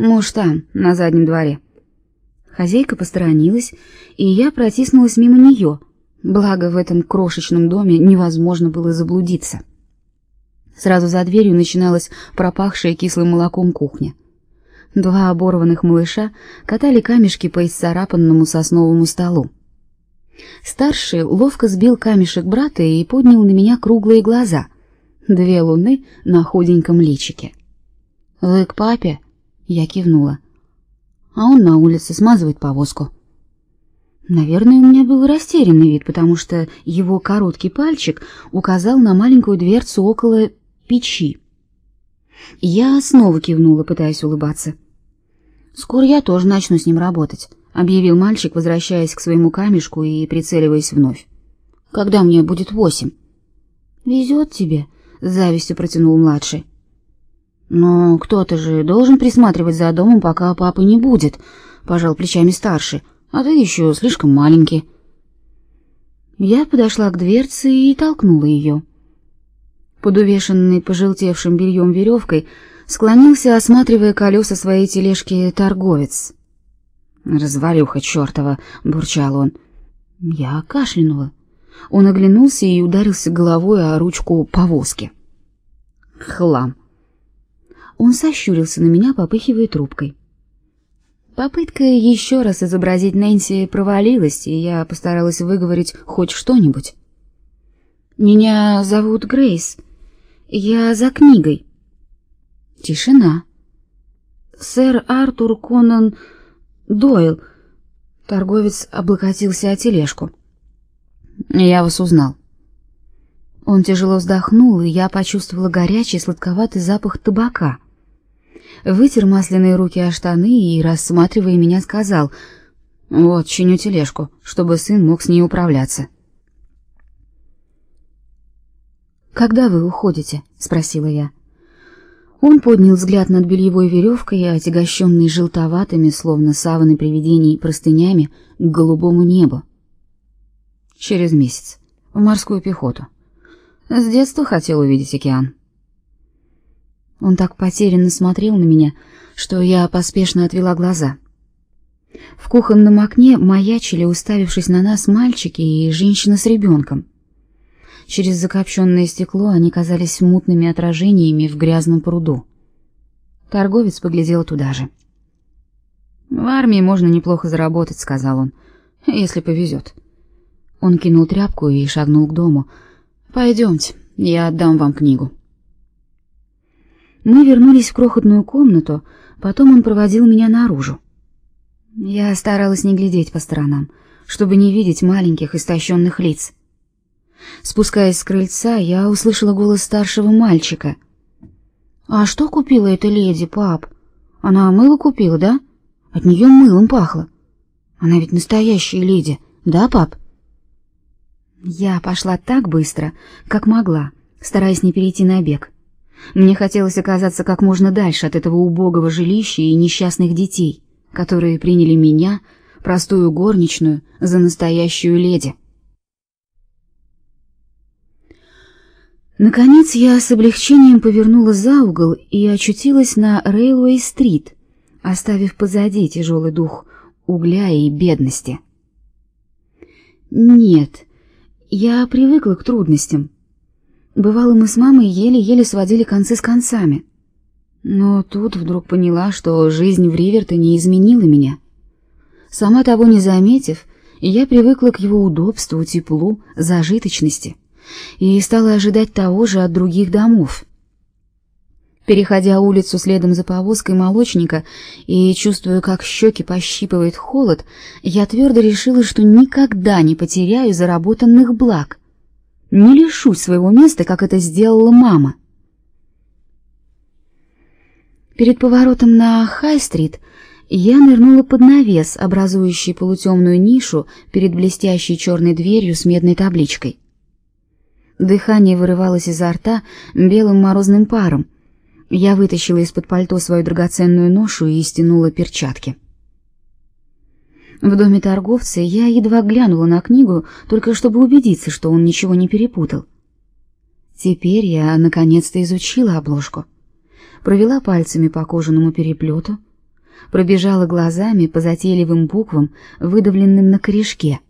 Муж там, на заднем дворе. Хозяйка посторонилась, и я протиснулась мимо нее. Благо в этом крошечном доме невозможно было заблудиться. Сразу за дверью начиналась пропахшая кислым молоком кухня. Два оборванных малыша катали камешки по исцарапанному сосновому столу. Старший ловко сбил камешек брата и поднял на меня круглые глаза. Две луны на худеньком личике. «Вы к папе?» Я кивнула. «А он на улице смазывает повозку». Наверное, у меня был растерянный вид, потому что его короткий пальчик указал на маленькую дверцу около печи. Я снова кивнула, пытаясь улыбаться. «Скоро я тоже начну с ним работать», — объявил мальчик, возвращаясь к своему камешку и прицеливаясь вновь. «Когда мне будет восемь?» «Везет тебе», — завистью протянул младший. «Но кто-то же должен присматривать за домом, пока папы не будет», — пожал плечами старший, «а ты еще слишком маленький». Я подошла к дверце и толкнула ее. Под увешанной пожелтевшим бельем веревкой склонился, осматривая колеса своей тележки, торговец. «Развалюха чертова!» — бурчал он. Я кашлянула. Он оглянулся и ударился головой о ручку повозки. «Хлам!» Он сощурился на меня, попыхивая трубкой. Попытка еще раз изобразить Нэнси провалилась, и я постаралась выговорить хоть что-нибудь. «Меня зовут Грейс. Я за книгой». Тишина. «Сэр Артур Конан Дойл». Торговец облокотился о тележку. «Я вас узнал». Он тяжело вздохнул, и я почувствовала горячий сладковатый запах табака — вытер масляные руки о штаны и, рассматривая меня, сказал: "Вот, чиню тележку, чтобы сын мог с ней управляться". Когда вы уходите? спросила я. Он поднял взгляд над бельевой веревкой, отягощенной желтоватыми, словно саваны привидений, простынями к голубому небу. Через месяц в морскую пехоту. С детства хотел увидеть океан. Он так потерянно смотрел на меня, что я поспешно отвела глаза. В кухонном окне маячили, уставившись на нас, мальчики и женщина с ребенком. Через закопченное стекло они казались мутными отражениями в грязном пруду. Торговец поглядел туда же. «В армии можно неплохо заработать», — сказал он, — «если повезет». Он кинул тряпку и шагнул к дому. «Пойдемте, я отдам вам книгу». Мы вернулись в крохотную комнату, потом он проводил меня наружу. Я старалась не глядеть по сторонам, чтобы не видеть маленьких истощенных лиц. Спускаясь с крыльца, я услышала голос старшего мальчика. «А что купила эта леди, пап? Она мыло купила, да? От нее мылом пахло. Она ведь настоящая леди, да, пап?» Я пошла так быстро, как могла, стараясь не перейти на бег. Мне хотелось оказаться как можно дальше от этого убогого жилища и несчастных детей, которые приняли меня, простую горничную, за настоящую леди. Наконец я с облегчением повернула за угол и очутилась на Рейлвей-стрит, оставив позади тяжелый дух угля и бедности. Нет, я привыкла к трудностям, Бывало, мы с мамой еле-еле сводили концы с концами. Но тут вдруг поняла, что жизнь в Ривертоне изменила меня. Сама того не заметив, я привыкла к его удобству, теплу, зажиточности и стала ожидать того же от других домов. Переходя улицу следом за повозкой молочника и чувствуя, как щеки пощипывает холод, я твердо решила, что никогда не потеряю заработанных благ не лишусь своего места, как это сделала мама. Перед поворотом на Хай-стрит я нырнула под навес, образующий полутемную нишу перед блестящей черной дверью с медной табличкой. Дыхание вырывалось изо рта белым морозным паром. Я вытащила из-под пальто свою драгоценную ношу и стянула перчатки. В доме торговца я едва глянула на книгу, только чтобы убедиться, что он ничего не перепутал. Теперь я наконец-то изучила обложку. Провела пальцами по кожаному переплету, пробежала глазами по затейливым буквам, выдавленным на корешке —